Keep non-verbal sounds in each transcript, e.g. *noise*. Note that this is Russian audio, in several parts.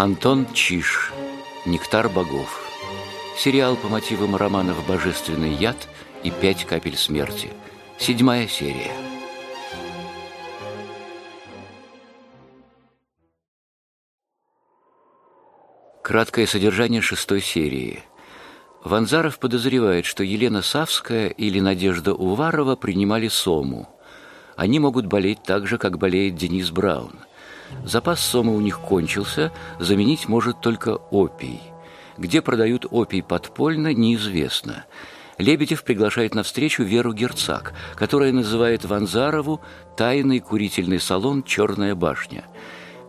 Антон Чиш. Нектар богов. Сериал по мотивам романов «Божественный яд» и «Пять капель смерти». Седьмая серия. Краткое содержание шестой серии. Ванзаров подозревает, что Елена Савская или Надежда Уварова принимали сому. Они могут болеть так же, как болеет Денис Браун – Запас сома у них кончился, заменить может только опий. Где продают опий подпольно, неизвестно. Лебедев приглашает на встречу Веру Герцак, которая называет Ванзарову тайный курительный салон «Черная башня».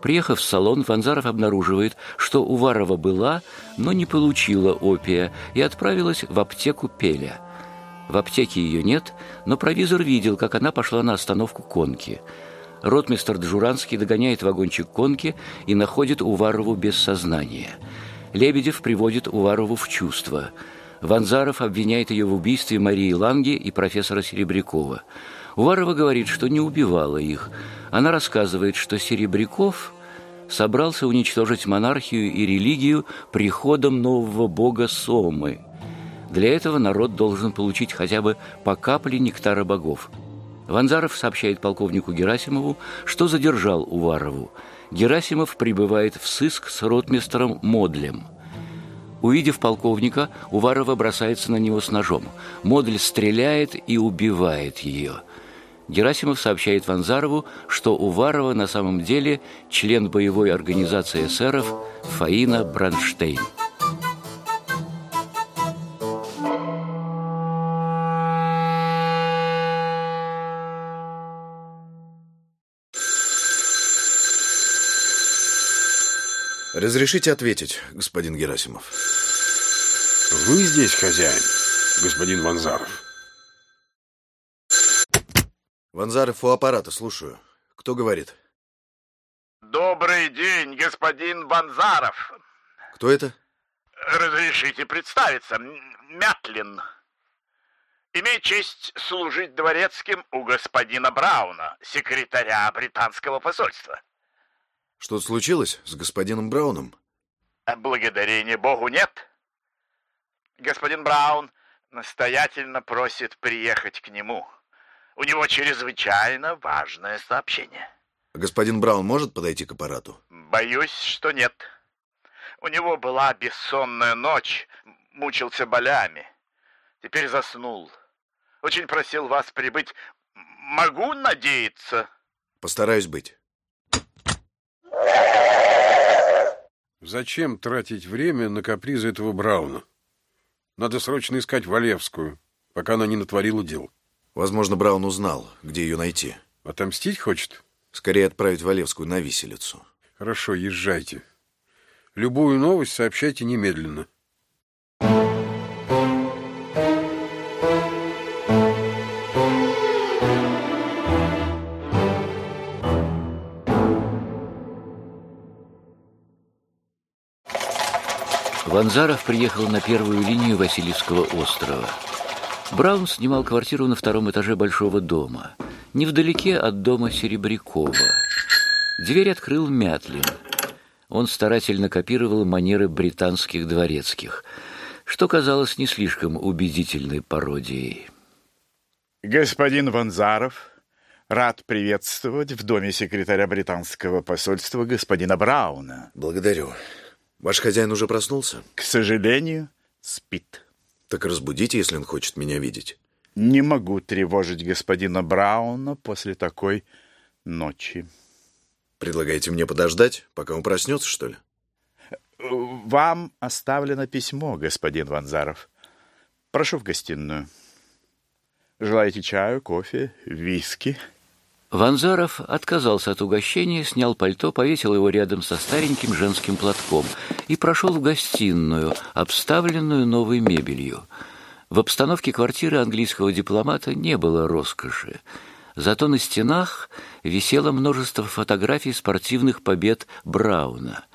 Приехав в салон, Ванзаров обнаруживает, что Уварова была, но не получила опия и отправилась в аптеку Пеля. В аптеке ее нет, но провизор видел, как она пошла на остановку конки – Ротмистр Джуранский догоняет вагончик конки и находит Уварову без сознания. Лебедев приводит Уварову в чувство. Ванзаров обвиняет ее в убийстве Марии Ланги и профессора Серебрякова. Уварова говорит, что не убивала их. Она рассказывает, что Серебряков собрался уничтожить монархию и религию приходом нового бога Сомы. Для этого народ должен получить хотя бы по капле нектара богов – Ванзаров сообщает полковнику Герасимову, что задержал Уварову. Герасимов прибывает в сыск с ротмистром Модлем. Увидев полковника, Уварова бросается на него с ножом. Модль стреляет и убивает ее. Герасимов сообщает Ванзарову, что Уварова на самом деле член боевой организации эсеров Фаина Бранштейн. Разрешите ответить, господин Герасимов. Вы здесь хозяин, господин Ванзаров. Ванзаров у аппарата, слушаю. Кто говорит? Добрый день, господин Ванзаров. Кто это? Разрешите представиться. Мятлин. Имею честь служить дворецким у господина Брауна, секретаря британского посольства. Что-то случилось с господином Брауном? Благодарение Богу нет. Господин Браун настоятельно просит приехать к нему. У него чрезвычайно важное сообщение. Господин Браун может подойти к аппарату? Боюсь, что нет. У него была бессонная ночь, мучился болями. Теперь заснул. Очень просил вас прибыть. Могу надеяться? Постараюсь быть. Зачем тратить время на капризы этого Брауна? Надо срочно искать Валевскую, пока она не натворила дел. Возможно, Браун узнал, где ее найти. Отомстить хочет? Скорее отправить Валевскую на виселицу. Хорошо, езжайте. Любую новость сообщайте немедленно. Ванзаров приехал на первую линию Васильевского острова. Браун снимал квартиру на втором этаже большого дома, невдалеке от дома Серебрякова. Дверь открыл Мятлин. Он старательно копировал манеры британских дворецких, что казалось не слишком убедительной пародией. Господин Ванзаров, рад приветствовать в доме секретаря британского посольства господина Брауна. Благодарю. Ваш хозяин уже проснулся? К сожалению, спит. Так разбудите, если он хочет меня видеть. Не могу тревожить господина Брауна после такой ночи. Предлагаете мне подождать, пока он проснется, что ли? Вам оставлено письмо, господин Ванзаров. Прошу в гостиную. Желаете чаю, кофе, виски? Ванзаров отказался от угощения, снял пальто, повесил его рядом со стареньким женским платком и прошел в гостиную, обставленную новой мебелью. В обстановке квартиры английского дипломата не было роскоши. Зато на стенах висело множество фотографий спортивных побед Брауна.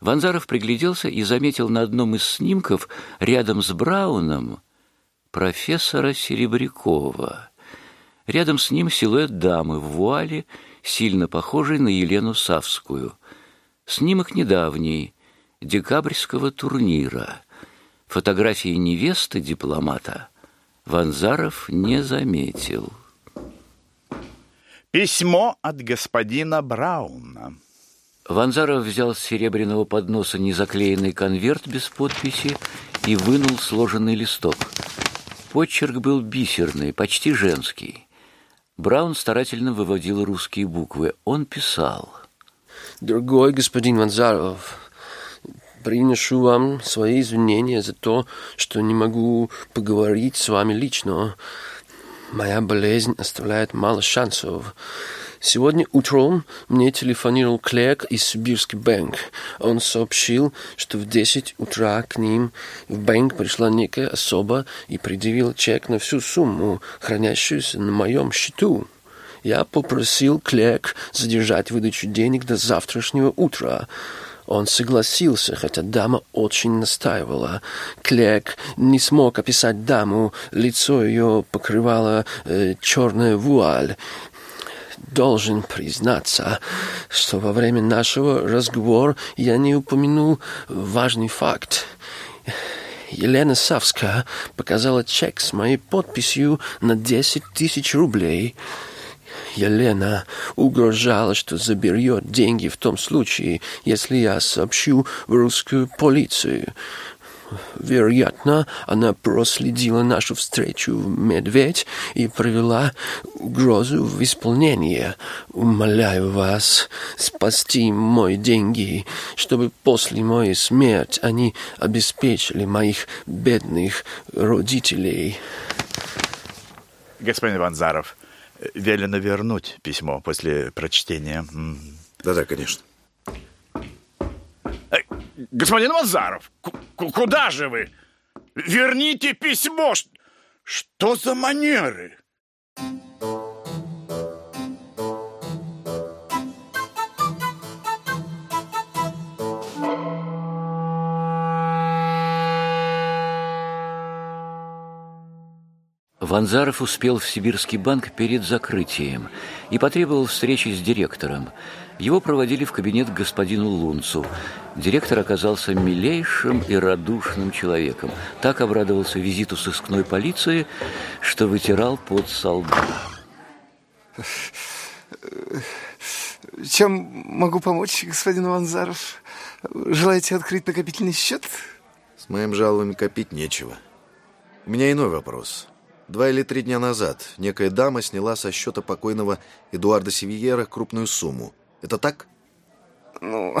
Ванзаров пригляделся и заметил на одном из снимков рядом с Брауном профессора Серебрякова. Рядом с ним силуэт дамы в вуале, сильно похожей на Елену Савскую. Снимок недавний, декабрьского турнира. Фотографии невесты дипломата Ванзаров не заметил. Письмо от господина Брауна. Ванзаров взял с серебряного подноса незаклеенный конверт без подписи и вынул сложенный листок. Почерк был бисерный, почти женский. Браун старательно выводил русские буквы. Он писал. «Дорогой господин Ванзаров, приношу вам свои извинения за то, что не могу поговорить с вами лично. Моя болезнь оставляет мало шансов. Сегодня утром мне телефонировал Клерк из Сибирский банк. Он сообщил, что в 10 утра к ним в банк пришла некая особа и предъявила чек на всю сумму, хранящуюся на моем счету. Я попросил Клерк задержать выдачу денег до завтрашнего утра. Он согласился, хотя дама очень настаивала. Клерк не смог описать даму, лицо ее покрывала э, черная вуаль. Должен признаться, что во время нашего разговора я не упомянул важный факт. Елена Савская показала чек с моей подписью на 10 тысяч рублей – Елена угрожала, что заберет деньги в том случае, если я сообщу в русскую полицию. Вероятно, она проследила нашу встречу в «Медведь» и провела угрозу в исполнение. Умоляю вас спасти мои деньги, чтобы после моей смерти они обеспечили моих бедных родителей. Господин Ванзаров, велено вернуть письмо после прочтения. Да-да, конечно. Господин Мазаров, куда же вы? Верните письмо! Что за манеры? Ванзаров успел в Сибирский банк перед закрытием и потребовал встречи с директором. Его проводили в кабинет к господину Лунцу. Директор оказался милейшим и радушным человеком. Так обрадовался визиту сыскной полиции, что вытирал под со Чем могу помочь, господин Ванзаров? Желаете открыть накопительный счет? С моим жалованием копить нечего. У меня иной вопрос. Два или три дня назад некая дама сняла со счета покойного Эдуарда Севиера крупную сумму. Это так? Ну,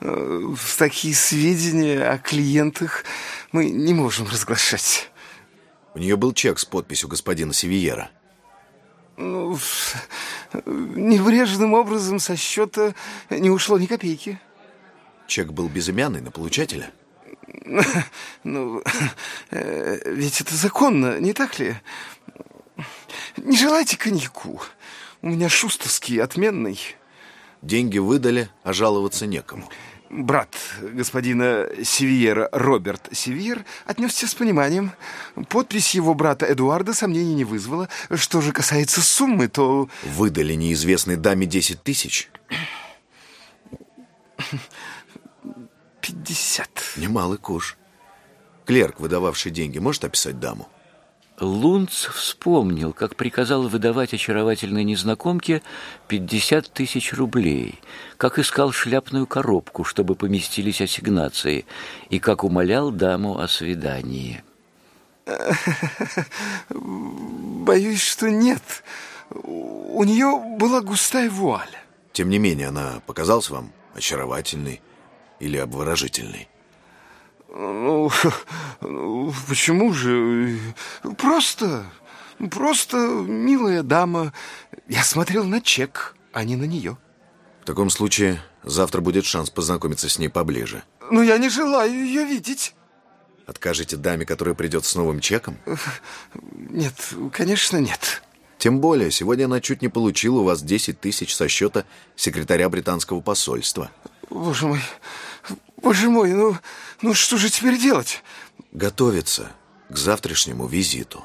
в *laughs* такие сведения о клиентах мы не можем разглашать. У нее был чек с подписью господина Севиера. Ну, небрежным образом со счета не ушло ни копейки. Чек был безымянный на получателя? *laughs* Ну, э, ведь это законно, не так ли? Не желаете коньяку? У меня шустовский, отменный. Деньги выдали, а жаловаться некому. Брат господина Севиера, Роберт Севиер, отнесся с пониманием. Подпись его брата Эдуарда сомнений не вызвала. Что же касается суммы, то... Выдали неизвестной даме 10 тысяч? *laughs* пятьдесят. Немалый куш. Клерк, выдававший деньги, может описать даму? Лунц вспомнил, как приказал выдавать очаровательной незнакомке 50 тысяч рублей, как искал шляпную коробку, чтобы поместились ассигнации, и как умолял даму о свидании. *laughs* Боюсь, что нет. У нее была густая вуаль. Тем не менее, она показалась вам очаровательной или обворожительный? Ну, почему же? Просто, просто милая дама. Я смотрел на чек, а не на нее. В таком случае завтра будет шанс познакомиться с ней поближе. Но я не желаю ее видеть. Откажете даме, которая придет с новым чеком? Нет, конечно, нет. Тем более, сегодня она чуть не получила у вас 10 тысяч со счета секретаря британского посольства. Боже мой, Боже мой, ну, ну что же теперь делать? Готовиться к завтрашнему визиту.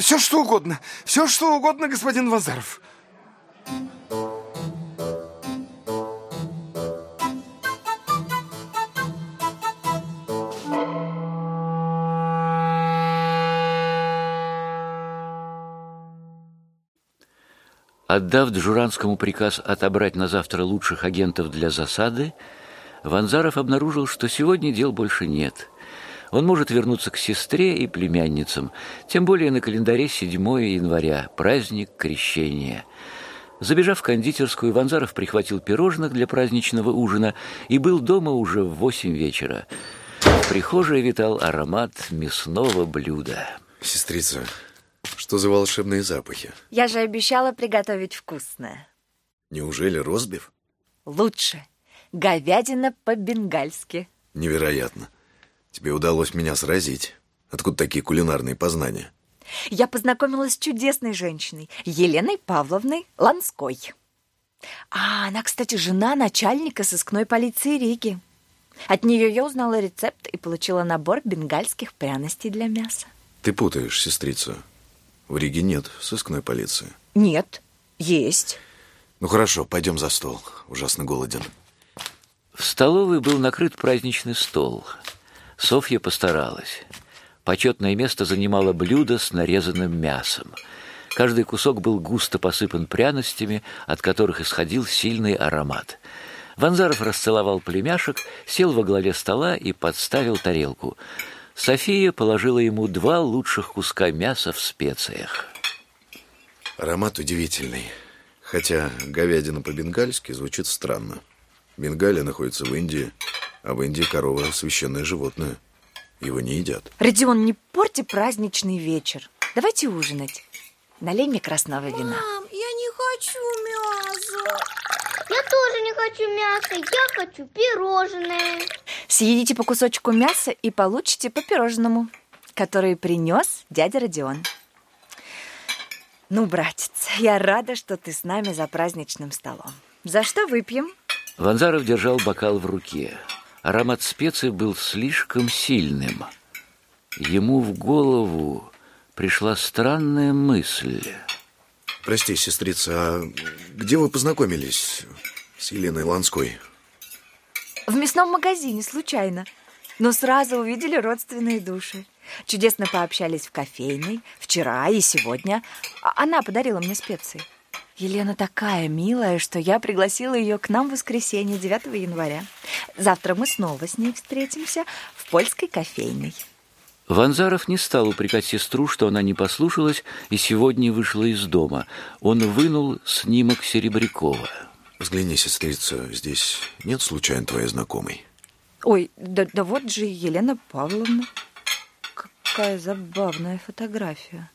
Все что угодно, все что угодно, господин Вазаров. Отдав Джуранскому приказ отобрать на завтра лучших агентов для засады, Ванзаров обнаружил, что сегодня дел больше нет. Он может вернуться к сестре и племянницам, тем более на календаре 7 января, праздник Крещения. Забежав в кондитерскую, Ванзаров прихватил пирожных для праздничного ужина и был дома уже в 8 вечера. В прихожей витал аромат мясного блюда. Сестрица, что за волшебные запахи? Я же обещала приготовить вкусное. Неужели розбив? Лучше. Говядина по-бенгальски. Невероятно. Тебе удалось меня сразить. Откуда такие кулинарные познания? Я познакомилась с чудесной женщиной, Еленой Павловной Ланской. А она, кстати, жена начальника сыскной полиции Риги. От нее я узнала рецепт и получила набор бенгальских пряностей для мяса. Ты путаешь, сестрица. В Риге нет сыскной полиции. Нет, есть. Ну хорошо, пойдем за стол. Ужасно голоден. В столовой был накрыт праздничный стол. Софья постаралась. Почетное место занимало блюдо с нарезанным мясом. Каждый кусок был густо посыпан пряностями, от которых исходил сильный аромат. Ванзаров расцеловал племяшек, сел во главе стола и подставил тарелку. София положила ему два лучших куска мяса в специях. Аромат удивительный. Хотя говядина по-бенгальски звучит странно. Бенгалия находится в Индии, а в Индии корова – священное животное. Его не едят. Родион, не порти праздничный вечер. Давайте ужинать. Налей мне красного вина. Мам, я не хочу мясо. Я тоже не хочу мяса, я хочу пирожное. Съедите по кусочку мяса и получите по пирожному, который принес дядя Родион. Ну, братец, я рада, что ты с нами за праздничным столом. За что выпьем? Ванзаров держал бокал в руке. Аромат специй был слишком сильным. Ему в голову пришла странная мысль. Прости, сестрица, а где вы познакомились с Еленой Ланской? В мясном магазине, случайно. Но сразу увидели родственные души. Чудесно пообщались в кофейной вчера и сегодня. А Она подарила мне специи. Елена такая милая, что я пригласила ее к нам в воскресенье 9 января. Завтра мы снова с ней встретимся в польской кофейной. Ванзаров не стал упрекать сестру, что она не послушалась и сегодня вышла из дома. Он вынул снимок Серебрякова. Взгляни, сестрица, здесь нет случайно твоей знакомой? Ой, да, да вот же Елена Павловна. Какая забавная фотография.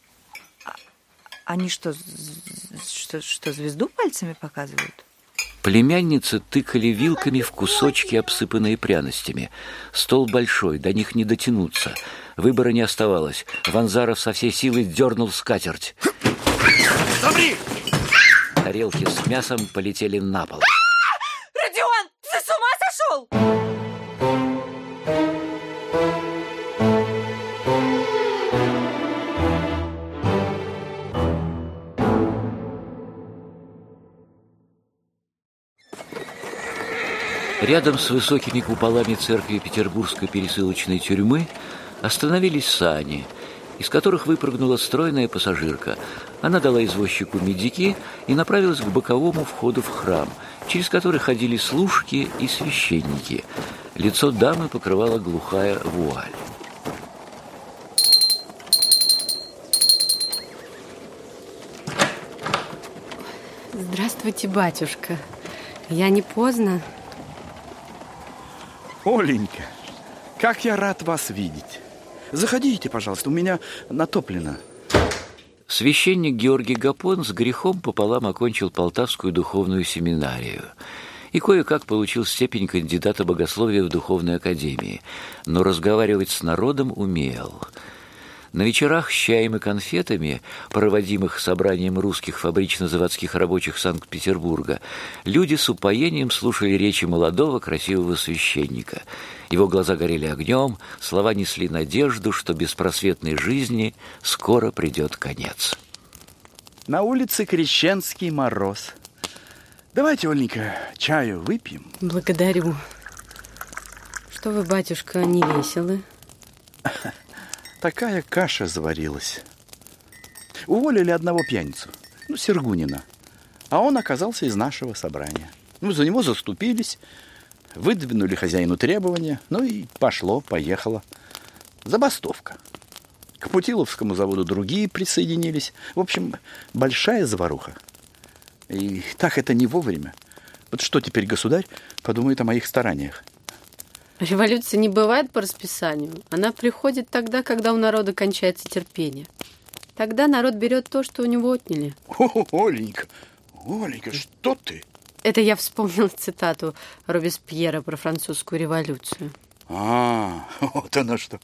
Они что, что, что, звезду пальцами показывают? Племянницы тыкали вилками в кусочки, обсыпанные пряностями. Стол большой, до них не дотянуться. Выбора не оставалось. Ванзаров со всей силы дернул скатерть. Замри! Тарелки с мясом полетели на пол. Рядом с высокими куполами церкви Петербургской пересылочной тюрьмы остановились сани, из которых выпрыгнула стройная пассажирка. Она дала извозчику медики и направилась к боковому входу в храм, через который ходили служки и священники. Лицо дамы покрывала глухая вуаль. Здравствуйте, батюшка. Я не поздно. Оленька, как я рад вас видеть. Заходите, пожалуйста, у меня натоплено. Священник Георгий Гапон с грехом пополам окончил Полтавскую духовную семинарию и кое-как получил степень кандидата богословия в духовной академии, но разговаривать с народом умел. На вечерах с чаем и конфетами, проводимых собранием русских фабрично-заводских рабочих Санкт-Петербурга, люди с упоением слушали речи молодого красивого священника. Его глаза горели огнем, слова несли надежду, что беспросветной жизни скоро придет конец. На улице Крещенский мороз. Давайте, Оленька, чаю выпьем. Благодарю. Что вы, батюшка, не веселы? *laughs* Такая каша заварилась. Уволили одного пьяницу, ну, Сергунина. а он оказался из нашего собрания. Ну, за него заступились, выдвинули хозяину требования, ну и пошло, поехало. Забастовка. К Путиловскому заводу другие присоединились. В общем, большая заваруха. И так это не вовремя. Вот что теперь государь подумает о моих стараниях? Революция не бывает по расписанию. Она приходит тогда, когда у народа кончается терпение. Тогда народ берет то, что у него отняли. О, Оленька, Оленька, что ты? Это я вспомнила цитату Робеспьера про французскую революцию. А, вот оно что.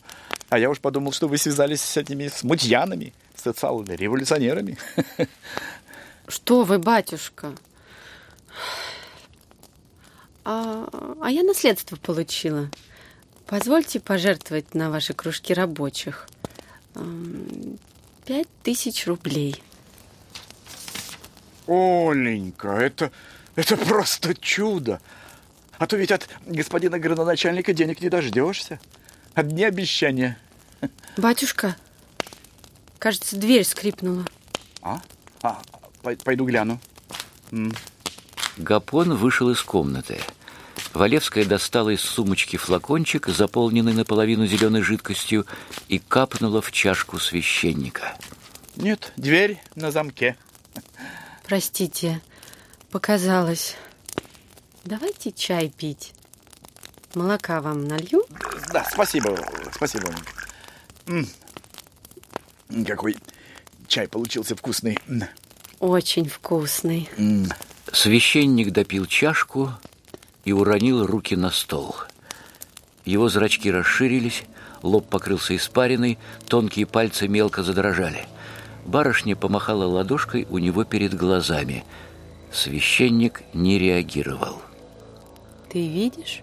А я уж подумал, что вы связались с этими смутьянами, социал-революционерами. Что вы, батюшка? А, а я наследство получила. Позвольте пожертвовать на ваши кружки рабочих. Пять тысяч рублей. Оленька, это, это просто чудо. А то ведь от господина градоначальника денег не дождешься. Одни обещания. Батюшка, кажется, дверь скрипнула. А? А, пойду гляну. М. Гапон вышел из комнаты. Валевская достала из сумочки флакончик, заполненный наполовину зеленой жидкостью, и капнула в чашку священника. Нет, дверь на замке. Простите, показалось. Давайте чай пить. Молока вам налью? Да, спасибо, спасибо. М -м, какой чай получился вкусный. Очень вкусный. М Священник допил чашку и уронил руки на стол. Его зрачки расширились, лоб покрылся испариной, тонкие пальцы мелко задрожали. Барышня помахала ладошкой у него перед глазами. Священник не реагировал. Ты видишь?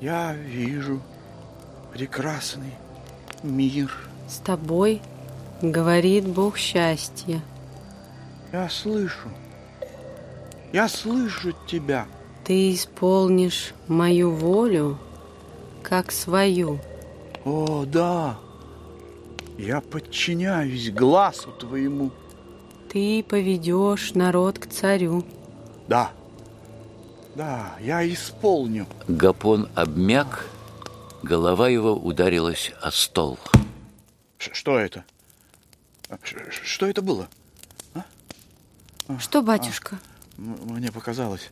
Я вижу прекрасный мир. С тобой говорит Бог счастья. Я слышу. Я слышу тебя. Ты исполнишь мою волю, как свою. О, да. Я подчиняюсь глазу твоему. Ты поведешь народ к царю. Да. Да, я исполню. Гапон обмяк, голова его ударилась о стол. Ш что это? Ш что это было? А? Что, батюшка? А, мне показалось.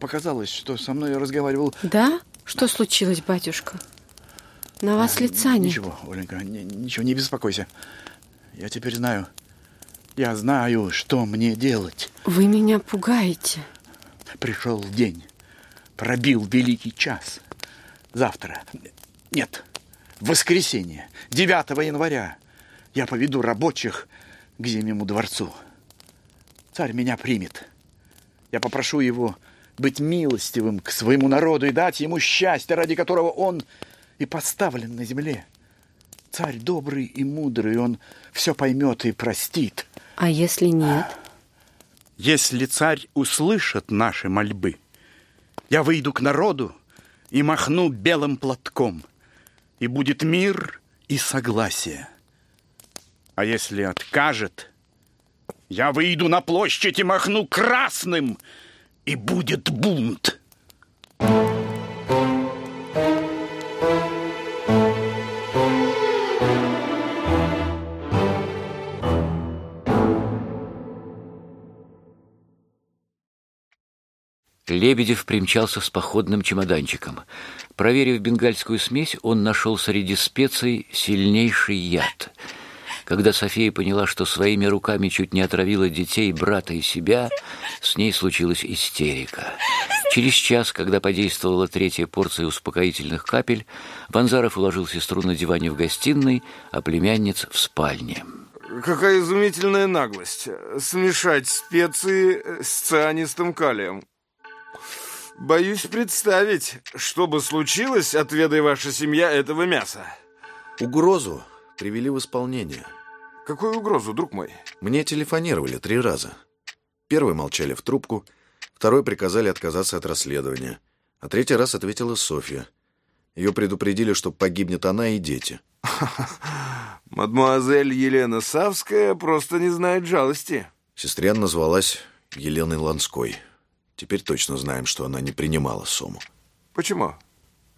Показалось, что со мной разговаривал... Да? Что случилось, батюшка? На вас а, лица нет. Ничего, Оленька, не, ничего, не беспокойся. Я теперь знаю. Я знаю, что мне делать. Вы меня пугаете. Пришел день. Пробил великий час. Завтра. Нет, в воскресенье, 9 января, я поведу рабочих к Зимнему дворцу. Царь меня примет. Я попрошу его быть милостивым к своему народу и дать ему счастье, ради которого он и поставлен на земле. Царь добрый и мудрый, он все поймет и простит. А если нет? Если царь услышит наши мольбы, я выйду к народу и махну белым платком, и будет мир и согласие. А если откажет, я выйду на площадь и махну красным, и будет бунт. Лебедев примчался с походным чемоданчиком. Проверив бенгальскую смесь, он нашел среди специй сильнейший яд. Когда София поняла, что своими руками чуть не отравила детей, брата и себя, с ней случилась истерика. Через час, когда подействовала третья порция успокоительных капель, Ванзаров уложил сестру на диване в гостиной, а племянниц в спальне. Какая изумительная наглость смешать специи с цианистым калием. Боюсь представить, что бы случилось, отведай ваша семья этого мяса. Угрозу привели в исполнение. Какую угрозу, друг мой? Мне телефонировали три раза. Первый молчали в трубку, второй приказали отказаться от расследования, а третий раз ответила Софья. Ее предупредили, что погибнет она и дети. *laughs* Мадмуазель Елена Савская просто не знает жалости. Сестрян назвалась Елены Ланской. Теперь точно знаем, что она не принимала сому. Почему?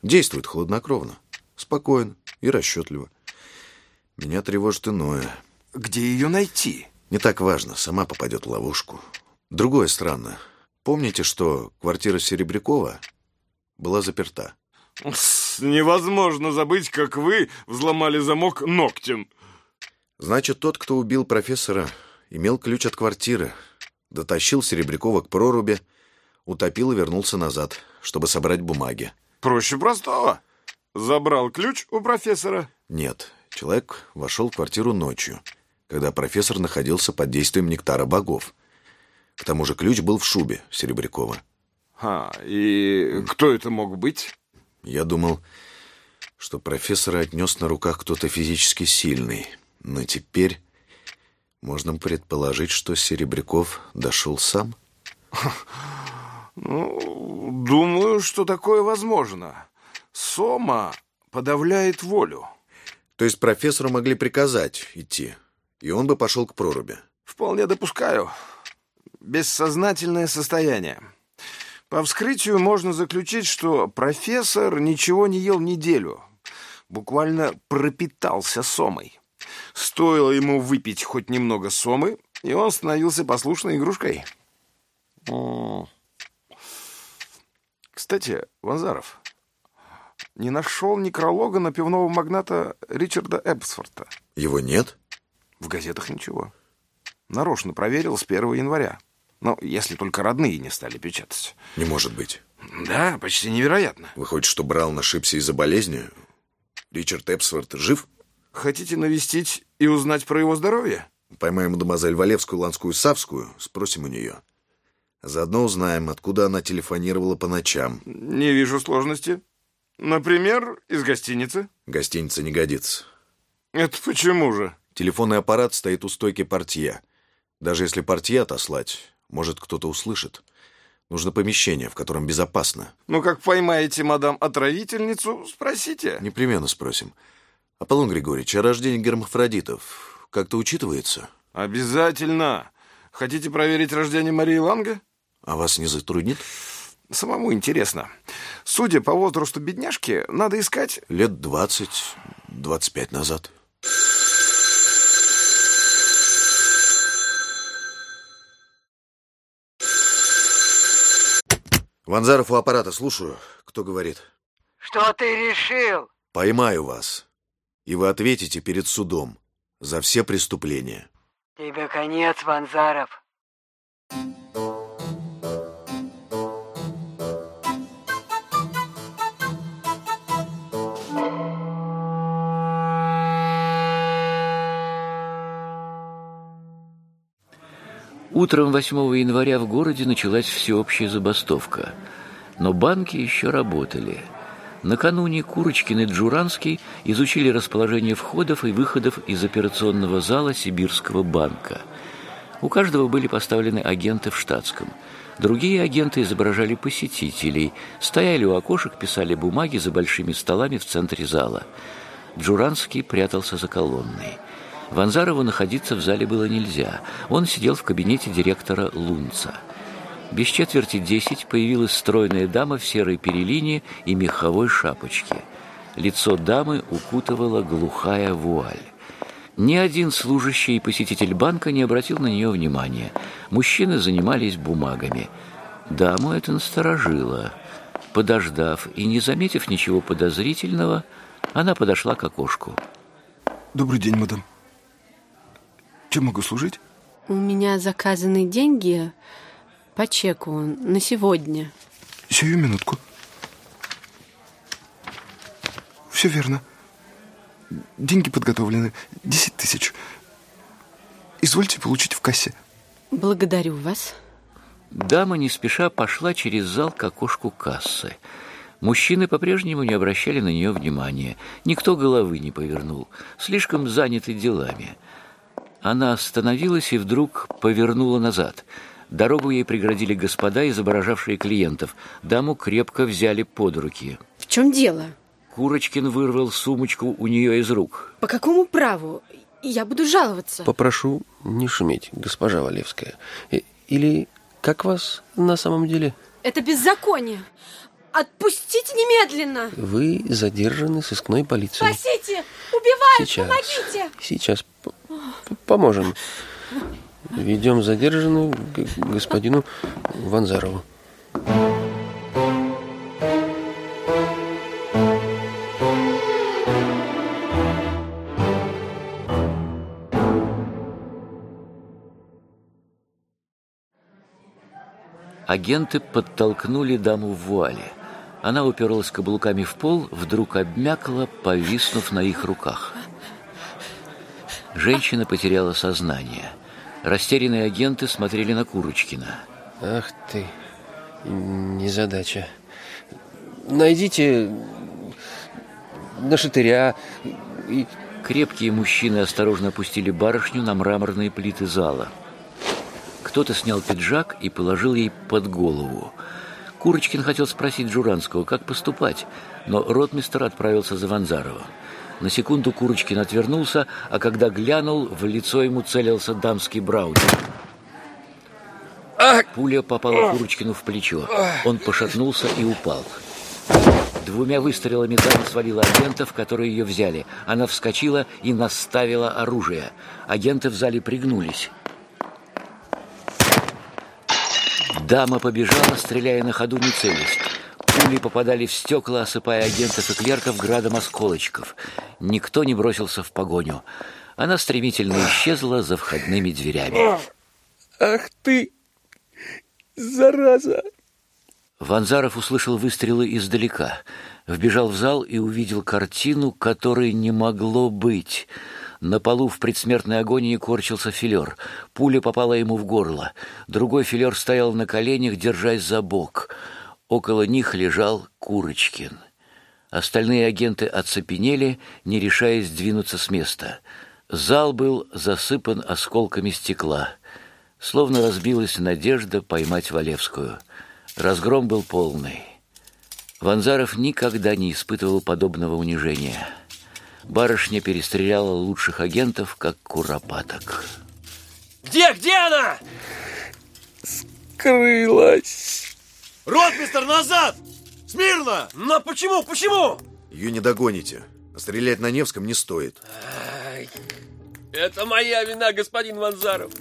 Действует хладнокровно, спокойно и расчетливо. Меня тревожит иное. Где ее найти? Не так важно, сама попадет в ловушку. Другое странно. Помните, что квартира Серебрякова была заперта? Невозможно забыть, как вы взломали замок ногтем. Значит, тот, кто убил профессора, имел ключ от квартиры, дотащил Серебрякова к проруби, утопил и вернулся назад, чтобы собрать бумаги. Проще простого. Забрал ключ у профессора. Нет, человек вошел в квартиру ночью, когда профессор находился под действием нектара богов. К тому же ключ был в шубе Серебрякова. А, и кто это мог быть? Я думал, что профессора отнес на руках кто-то физически сильный. Но теперь можно предположить, что Серебряков дошел сам. Ну, думаю, что такое возможно. Сома подавляет волю. То есть профессору могли приказать идти, и он бы пошел к проруби. Вполне допускаю. Бессознательное состояние. По вскрытию можно заключить, что профессор ничего не ел неделю. Буквально пропитался сомой. Стоило ему выпить хоть немного сомы, и он становился послушной игрушкой. Кстати, Ванзаров не нашел некролога на пивного магната Ричарда Эбсфорта. Его нет? В газетах ничего. Нарочно проверил с 1 января. Ну, если только родные не стали печатать. Не может быть. Да, почти невероятно. Выходит, что Браун ошибся из-за болезни? Ричард Эпсворт жив? Хотите навестить и узнать про его здоровье? Поймаем мадемуазель Валевскую, Ланскую, Савскую, спросим у нее. Заодно узнаем, откуда она телефонировала по ночам. Не вижу сложности. Например, из гостиницы? Гостиница не годится. Это почему же? Телефонный аппарат стоит у стойки портье. Даже если портье отослать, может, кто-то услышит. Нужно помещение, в котором безопасно. Ну, как поймаете мадам-отравительницу, спросите. Непременно спросим. Аполлон Григорьевич, а рождение гермафродитов как-то учитывается? Обязательно. Хотите проверить рождение Марии Ланга? А вас не затруднит? Самому интересно. Судя по возрасту бедняжки, надо искать... Лет двадцать, двадцать пять назад. Ванзаров у аппарата, слушаю. Кто говорит? Что ты решил? Поймаю вас. И вы ответите перед судом за все преступления. Тебе конец, Ванзаров. Утром 8 января в городе началась всеобщая забастовка. Но банки еще работали. Накануне Курочкин и Джуранский изучили расположение входов и выходов из операционного зала Сибирского банка. У каждого были поставлены агенты в штатском. Другие агенты изображали посетителей, стояли у окошек, писали бумаги за большими столами в центре зала. Джуранский прятался за колонной. Ванзарову находиться в зале было нельзя. Он сидел в кабинете директора Лунца. Без четверти десять появилась стройная дама в серой перелине и меховой шапочке. Лицо дамы укутывала глухая вуаль. Ни один служащий и посетитель банка не обратил на нее внимания. Мужчины занимались бумагами. Даму это насторожило. Подождав и не заметив ничего подозрительного, она подошла к окошку. Добрый день, мадам. Чем могу служить? У меня заказаны деньги по чеку на сегодня. Сию минутку. Все верно. Деньги подготовлены. Десять тысяч. Извольте получить в кассе. Благодарю вас. Дама не спеша пошла через зал к окошку кассы. Мужчины по-прежнему не обращали на нее внимания. Никто головы не повернул. Слишком заняты делами. Она остановилась и вдруг повернула назад. Дорогу ей преградили господа, изображавшие клиентов. Даму крепко взяли под руки. В чем дело? Курочкин вырвал сумочку у нее из рук. По какому праву? Я буду жаловаться. Попрошу не шуметь, госпожа Валевская. Или как вас на самом деле? Это беззаконие. Отпустите немедленно. Вы задержаны сыскной полицией. Спасите! Убивают! Сейчас. Помогите! Сейчас поможем. Ведем задержанную к господину Ванзарову. Агенты подтолкнули даму в вуале. Она уперлась каблуками в пол, вдруг обмякла, повиснув на их руках. Женщина потеряла сознание. Растерянные агенты смотрели на Курочкина. Ах ты, незадача. Найдите нашатыря и... Крепкие мужчины осторожно опустили барышню на мраморные плиты зала. Кто-то снял пиджак и положил ей под голову. Курочкин хотел спросить Журанского, как поступать, но ротмистер отправился за Ванзарова. На секунду Курочкин отвернулся, а когда глянул, в лицо ему целился дамский браузер. Пуля попала Курочкину в плечо. Он пошатнулся и упал. Двумя выстрелами дама свалила агентов, которые ее взяли. Она вскочила и наставила оружие. Агенты в зале пригнулись. Дама побежала, стреляя на ходу, не целясь. Пули попадали в стекла, осыпая агентов и клерков градом осколочков. Никто не бросился в погоню. Она стремительно исчезла за входными дверями. Ах ты, зараза! Ванзаров услышал выстрелы издалека. Вбежал в зал и увидел картину, которой не могло быть. На полу в предсмертной агонии корчился филер. Пуля попала ему в горло. Другой филер стоял на коленях, держась за бок. Около них лежал Курочкин. Остальные агенты оцепенели, не решаясь двинуться с места. Зал был засыпан осколками стекла. Словно разбилась надежда поймать Валевскую. Разгром был полный. Ванзаров никогда не испытывал подобного унижения. Барышня перестреляла лучших агентов, как куропаток. Где, где она? Скрылась. Ротмистер, назад! Смирно! Но почему, почему? Ее не догоните. А стрелять на Невском не стоит. Ай, это моя вина, господин Ванзаров.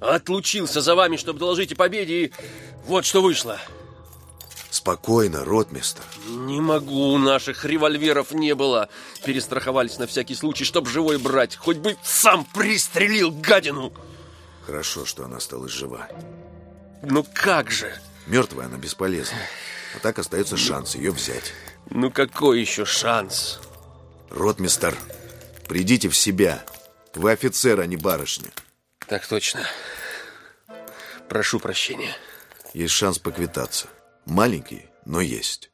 Отлучился за вами, чтобы доложить о победе, и вот что вышло. Спокойно, ротмистер. Не могу, у наших револьверов не было. Перестраховались на всякий случай, чтоб живой брать. Хоть бы сам пристрелил гадину. Хорошо, что она осталась жива. Ну как же? Мертвая она бесполезна. А так остается шанс ее взять. Ну какой еще шанс? Ротмистер, придите в себя. Вы офицер, а не барышня. Так точно. Прошу прощения. Есть шанс поквитаться. Маленький, но есть.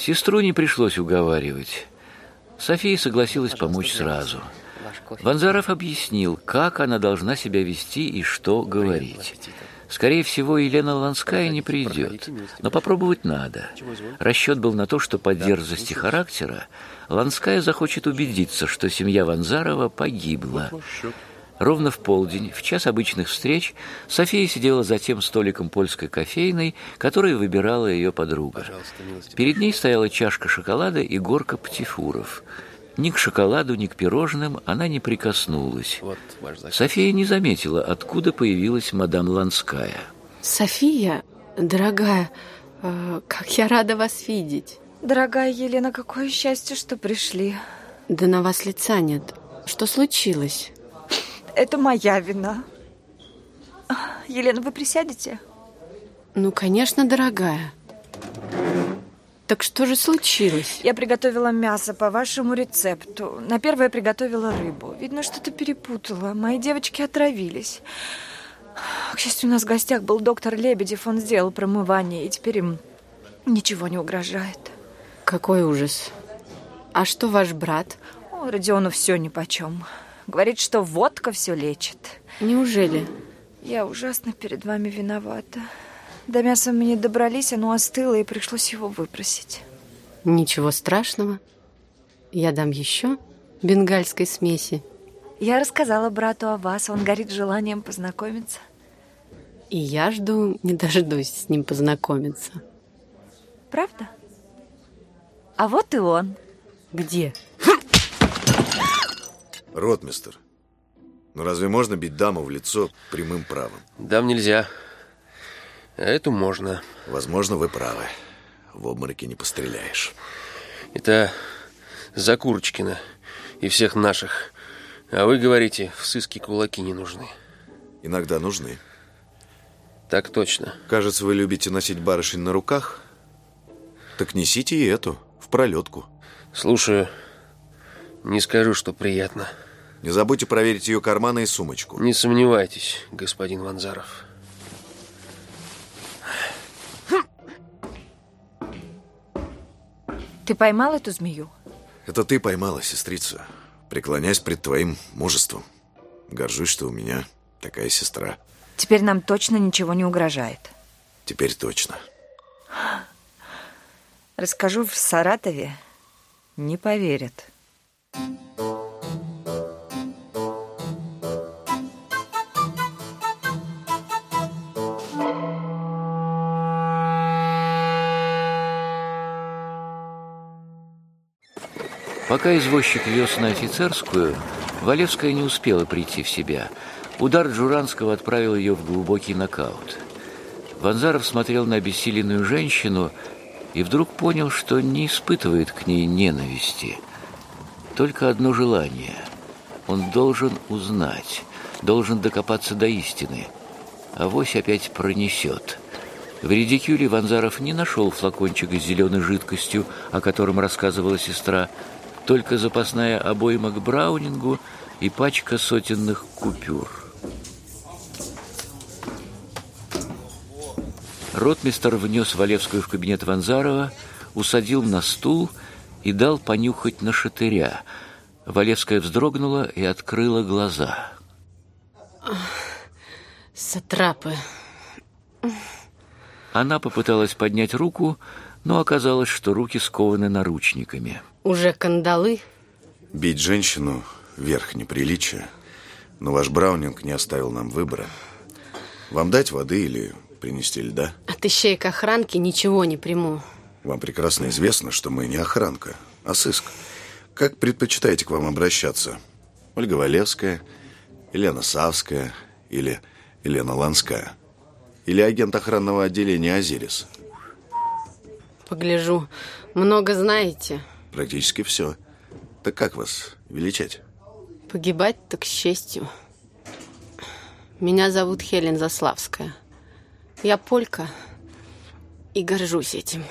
Сестру не пришлось уговаривать. София согласилась помочь сразу. Ванзаров объяснил, как она должна себя вести и что говорить. Скорее всего, Елена Ланская не придет, но попробовать надо. Расчет был на то, что по дерзости характера Ланская захочет убедиться, что семья Ванзарова погибла. Ровно в полдень, в час обычных встреч, София сидела за тем столиком польской кофейной, который выбирала ее подруга. Перед ней стояла чашка шоколада и горка птифуров. Ни к шоколаду, ни к пирожным она не прикоснулась. София не заметила, откуда появилась мадам Ланская. София, дорогая, э, как я рада вас видеть. Дорогая Елена, какое счастье, что пришли. Да на вас лица нет. Что случилось? Это моя вина. Елена, вы присядете? Ну, конечно, дорогая. Так что же случилось? Я приготовила мясо по вашему рецепту. На первое приготовила рыбу. Видно, что-то перепутала. Мои девочки отравились. К счастью, у нас в гостях был доктор Лебедев. Он сделал промывание, и теперь им ничего не угрожает. Какой ужас. А что ваш брат? О, Родиону все нипочем. Говорит, что водка все лечит. Неужели? Я ужасно перед вами виновата. До мяса мы не добрались, оно остыло, и пришлось его выбросить. Ничего страшного. Я дам еще бенгальской смеси. Я рассказала брату о вас, он горит желанием познакомиться. И я жду, не дождусь с ним познакомиться. Правда? А вот и он. Где? Ротмистер, ну разве можно бить даму в лицо прямым правом? Дам нельзя. А эту можно. Возможно, вы правы. В обмороке не постреляешь. Это за Курочкина и всех наших. А вы говорите, в сыске кулаки не нужны. Иногда нужны. Так точно. Кажется, вы любите носить барышень на руках. Так несите и эту, в пролетку. Слушаю. Не скажу, что приятно. Не забудьте проверить ее карманы и сумочку. Не сомневайтесь, господин Ванзаров. Ты поймал эту змею? Это ты поймала, сестрица. Преклонясь пред твоим мужеством. Горжусь, что у меня такая сестра. Теперь нам точно ничего не угрожает. Теперь точно. Расскажу в Саратове. Не поверят. Пока извозчик вез на офицерскую, Валевская не успела прийти в себя. Удар Джуранского отправил ее в глубокий нокаут. Ванзаров смотрел на обессиленную женщину и вдруг понял, что не испытывает к ней ненависти. Только одно желание. Он должен узнать, должен докопаться до истины. Авось опять пронесет. В редикюле Ванзаров не нашел флакончика с зеленой жидкостью, о котором рассказывала сестра, только запасная обойма к браунингу и пачка сотенных купюр. Ротмистер внес Валевскую в кабинет Ванзарова, усадил на стул и дал понюхать на шатыря. Валевская вздрогнула и открыла глаза. Сатрапы. Она попыталась поднять руку, но оказалось, что руки скованы наручниками. Уже кандалы? Бить женщину – верх неприличия. Но ваш Браунинг не оставил нам выбора. Вам дать воды или принести льда? От ищеек охранки ничего не приму. Вам прекрасно известно, что мы не охранка, а сыск. Как предпочитаете к вам обращаться? Ольга Валевская, Елена Савская или Елена Ланская? Или агент охранного отделения «Азирис»? Погляжу, много знаете. Практически все. Так как вас величать? Погибать так с честью. Меня зовут Хелен Заславская. Я полька и горжусь этим.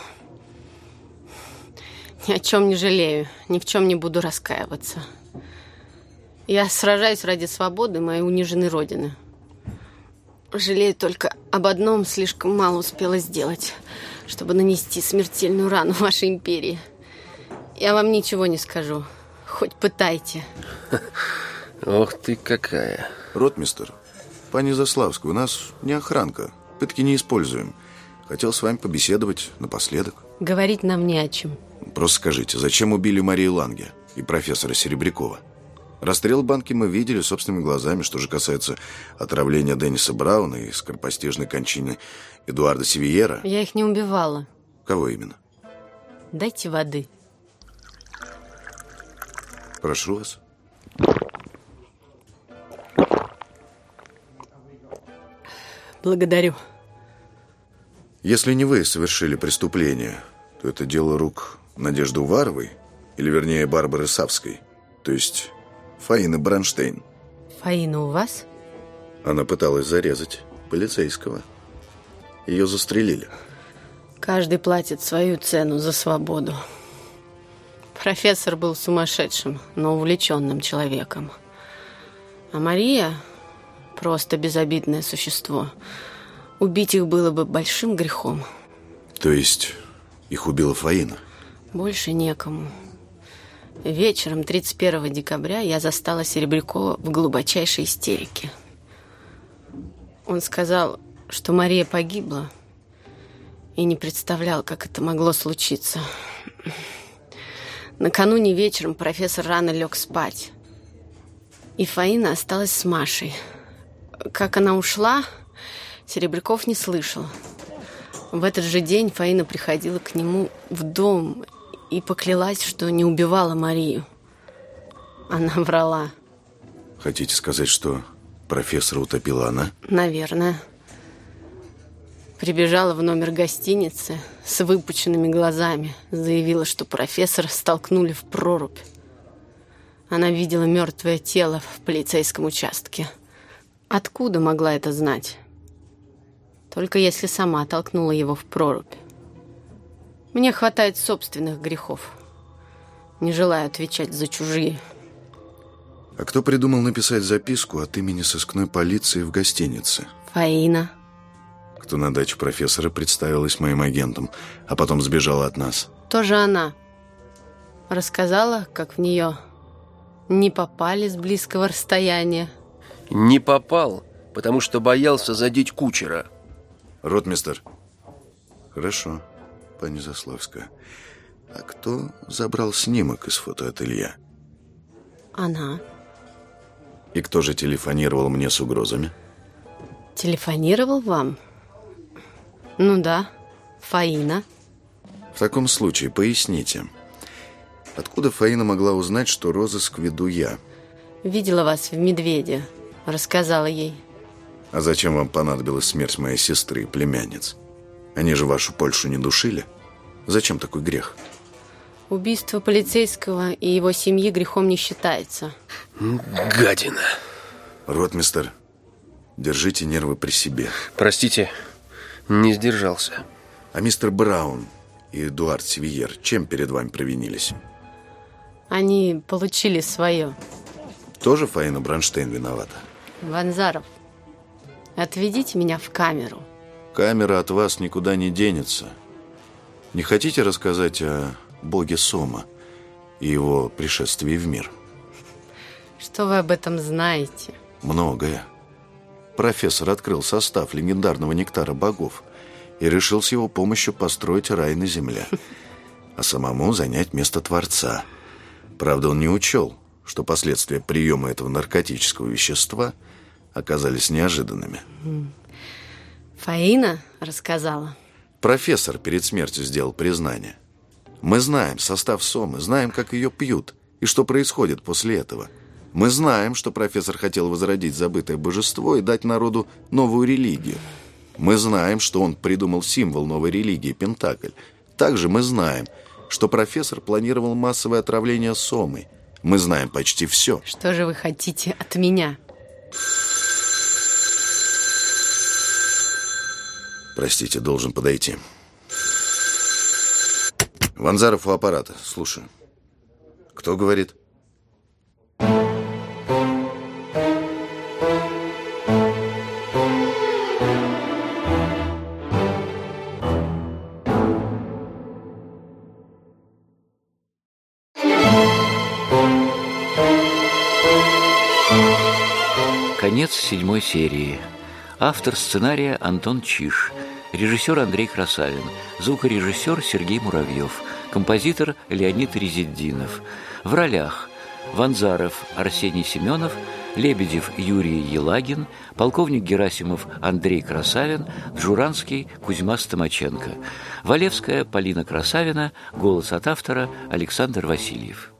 Ни о чем не жалею, ни в чем не буду раскаиваться. Я сражаюсь ради свободы моей униженной родины. Жалею только об одном, слишком мало успела сделать, чтобы нанести смертельную рану вашей империи. Я вам ничего не скажу, хоть пытайте. Ох ты какая. Ротмистер, пани Заславская, у нас не охранка. Пытки не используем. Хотел с вами побеседовать напоследок. Говорить нам не о чем. Просто скажите, зачем убили Марию Ланге и профессора Серебрякова? Расстрел банки мы видели собственными глазами. Что же касается отравления Денниса Брауна и скоропостижной кончины Эдуарда Севиера... Я их не убивала. Кого именно? Дайте воды. Прошу вас. Благодарю. Если не вы совершили преступление, то это дело рук Надежды Уваровой, или вернее Барбары Савской, то есть Фаины Бронштейн. Фаина у вас? Она пыталась зарезать полицейского. Ее застрелили. Каждый платит свою цену за свободу. Профессор был сумасшедшим, но увлеченным человеком. А Мария просто безобидное существо. Убить их было бы большим грехом. То есть их убила Фаина? Больше некому. Вечером 31 декабря я застала Серебрякова в глубочайшей истерике. Он сказал, что Мария погибла и не представлял, как это могло случиться. Накануне вечером профессор рано лег спать. И Фаина осталась с Машей. Как она ушла, Серебряков не слышал. В этот же день Фаина приходила к нему в дом и поклялась, что не убивала Марию. Она врала. Хотите сказать, что профессора утопила она? Наверное. Прибежала в номер гостиницы с выпученными глазами. Заявила, что профессора столкнули в прорубь. Она видела мертвое тело в полицейском участке. Откуда могла это знать? Только если сама толкнула его в прорубь. Мне хватает собственных грехов. Не желаю отвечать за чужие. А кто придумал написать записку от имени сыскной полиции в гостинице? Фаина. Кто на даче профессора представилась моим агентом, а потом сбежала от нас? Тоже она. Рассказала, как в нее не попали с близкого расстояния. Не попал, потому что боялся задеть кучера. Ротмистер. Хорошо, пани Заславская. А кто забрал снимок из фотоателье? Она. И кто же телефонировал мне с угрозами? Телефонировал вам? Ну да, Фаина. В таком случае поясните, откуда Фаина могла узнать, что розыск веду я? Видела вас в «Медведе», рассказала ей. А зачем вам понадобилась смерть моей сестры племянниц? Они же вашу Польшу не душили. Зачем такой грех? Убийство полицейского и его семьи грехом не считается. Гадина. Ротмистер, держите нервы при себе. Простите, не сдержался. А мистер Браун и Эдуард Севиер чем перед вами провинились? Они получили свое. Тоже Фаина Бронштейн виновата? Ванзаров, отведите меня в камеру. Камера от вас никуда не денется. Не хотите рассказать о боге Сома и его пришествии в мир? Что вы об этом знаете? Многое. Профессор открыл состав легендарного нектара богов и решил с его помощью построить рай на земле, а самому занять место Творца. Правда, он не учел, что последствия приема этого наркотического вещества оказались неожиданными. Фаина рассказала. Профессор перед смертью сделал признание. Мы знаем состав Сомы, знаем, как ее пьют и что происходит после этого. Мы знаем, что профессор хотел возродить забытое божество и дать народу новую религию. Мы знаем, что он придумал символ новой религии – Пентакль. Также мы знаем, что профессор планировал массовое отравление Сомой. Мы знаем почти все. Что же вы хотите от меня? Простите, должен подойти. Ванзаров у аппарата. Слушаю. Кто говорит? Конец седьмой серии. Автор сценария Антон Чиш. Режиссер Андрей Красавин. Звукорежиссер Сергей Муравьев. Композитор Леонид Резиддинов. В ролях Ванзаров Арсений Семенов, Лебедев Юрий Елагин, полковник Герасимов Андрей Красавин, Джуранский Кузьма Стомаченко, Валевская Полина Красавина, голос от автора Александр Васильев.